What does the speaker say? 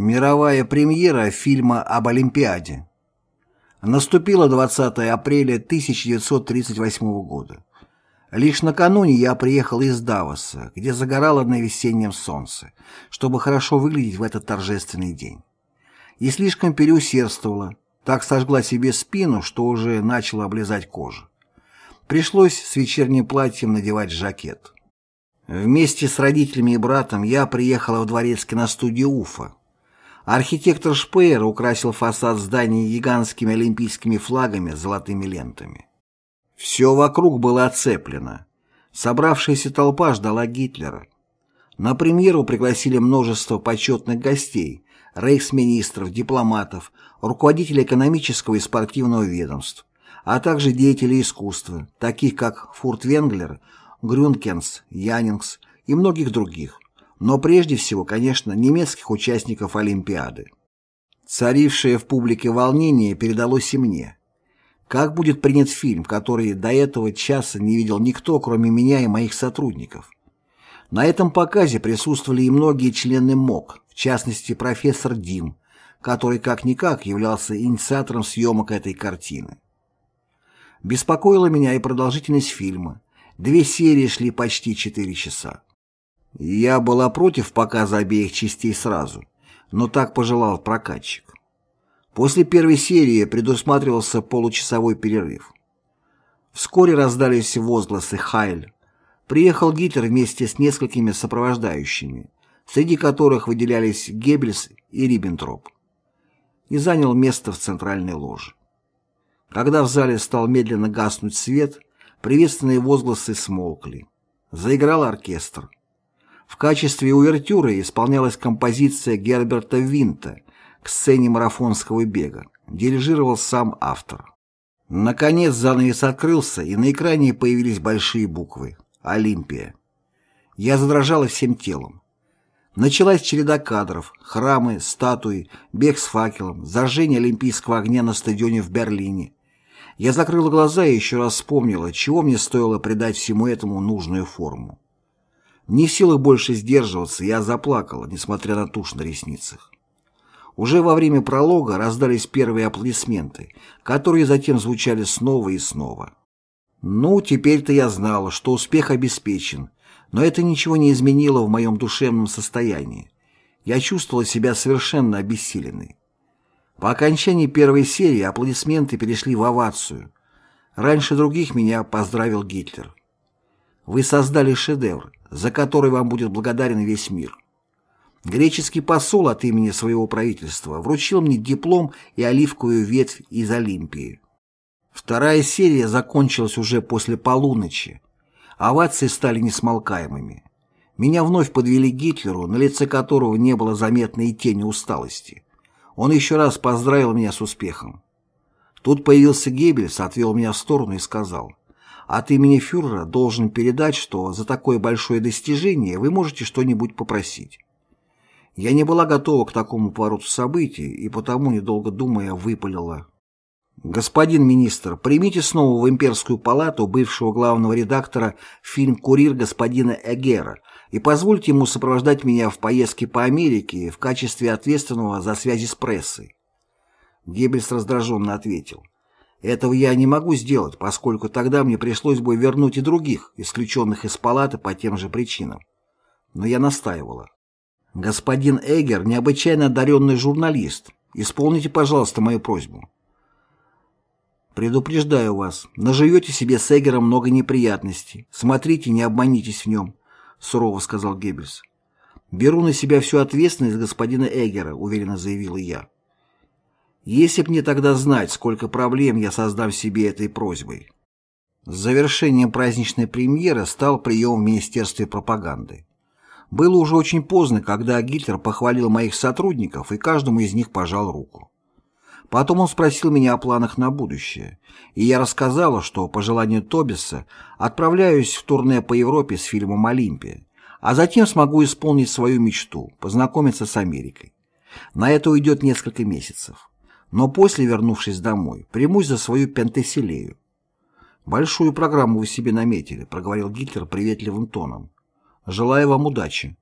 Мировая премьера фильма об Олимпиаде. Наступило 20 апреля 1938 года. Лишь накануне я приехал из Давоса, где загорало на весеннем солнце, чтобы хорошо выглядеть в этот торжественный день. И слишком переусердствовала, так сожгла себе спину, что уже начала облизать кожу. Пришлось с вечерним платьем надевать жакет. Вместе с родителями и братом я приехала в дворец киностудии Уфа, Архитектор Шпеер украсил фасад здания гигантскими олимпийскими флагами с золотыми лентами. Все вокруг было оцеплено. Собравшаяся толпа ждала Гитлера. На премьеру пригласили множество почетных гостей, рейхсминистров, дипломатов, руководителей экономического и спортивного ведомств, а также деятелей искусства, таких как Фуртвенглер, Грюнкенс, Янингс и многих других но прежде всего, конечно, немецких участников Олимпиады. Царившее в публике волнение передалось и мне. Как будет принят фильм, который до этого часа не видел никто, кроме меня и моих сотрудников? На этом показе присутствовали и многие члены МОК, в частности профессор Дим, который как-никак являлся инициатором съемок этой картины. Беспокоила меня и продолжительность фильма. Две серии шли почти четыре часа. Я была против показа обеих частей сразу, но так пожелал прокатчик. После первой серии предусматривался получасовой перерыв. Вскоре раздались возгласы «Хайль». Приехал Гитлер вместе с несколькими сопровождающими, среди которых выделялись Геббельс и Риббентроп, и занял место в центральной ложе. Когда в зале стал медленно гаснуть свет, приветственные возгласы смолкли. Заиграл оркестр. В качестве увертюры исполнялась композиция Герберта Винта к сцене марафонского бега. Дирижировал сам автор. Наконец занавес открылся, и на экране появились большие буквы «Олимпия». Я задрожала всем телом. Началась череда кадров, храмы, статуи, бег с факелом, зажжение олимпийского огня на стадионе в Берлине. Я закрыла глаза и еще раз вспомнила, чего мне стоило придать всему этому нужную форму. Не в силах больше сдерживаться, я заплакала, несмотря на тушь на ресницах. Уже во время пролога раздались первые аплодисменты, которые затем звучали снова и снова. Ну, теперь-то я знала, что успех обеспечен, но это ничего не изменило в моем душевном состоянии. Я чувствовала себя совершенно обессиленной. По окончании первой серии аплодисменты перешли в овацию. Раньше других меня поздравил Гитлер. Вы создали шедевр, за который вам будет благодарен весь мир. Греческий посол от имени своего правительства вручил мне диплом и оливковую ветвь из Олимпии. Вторая серия закончилась уже после полуночи. Овации стали несмолкаемыми. Меня вновь подвели Гитлеру, на лице которого не было заметной тени усталости. Он еще раз поздравил меня с успехом. Тут появился Геббельс, отвел меня в сторону и сказал, от имени фюрера должен передать, что за такое большое достижение вы можете что-нибудь попросить. Я не была готова к такому повороту событий и потому, недолго думая, выпалила. «Господин министр, примите снова в имперскую палату бывшего главного редактора фильм «Курьер» господина Эгера и позвольте ему сопровождать меня в поездке по Америке в качестве ответственного за связи с прессой». Геббельс раздраженно ответил. Этого я не могу сделать, поскольку тогда мне пришлось бы вернуть и других, исключенных из палаты по тем же причинам. Но я настаивала. Господин Эгер необычайно одаренный журналист. Исполните, пожалуйста, мою просьбу. Предупреждаю вас, наживете себе с Эгером много неприятностей. Смотрите, не обманитесь в нем, сурово сказал Геббельс. Беру на себя всю ответственность господина Эгера, уверенно заявила я. Если б мне тогда знать, сколько проблем я создам себе этой просьбой. Завершением праздничной премьеры стал прием в Министерстве пропаганды. Было уже очень поздно, когда Гитлер похвалил моих сотрудников и каждому из них пожал руку. Потом он спросил меня о планах на будущее, и я рассказала, что по желанию Тобиса отправляюсь в турне по Европе с фильмом «Олимпия», а затем смогу исполнить свою мечту – познакомиться с Америкой. На это уйдет несколько месяцев. Но после, вернувшись домой, примусь за свою пентеселею. «Большую программу вы себе наметили», — проговорил Гитлер приветливым тоном. «Желаю вам удачи».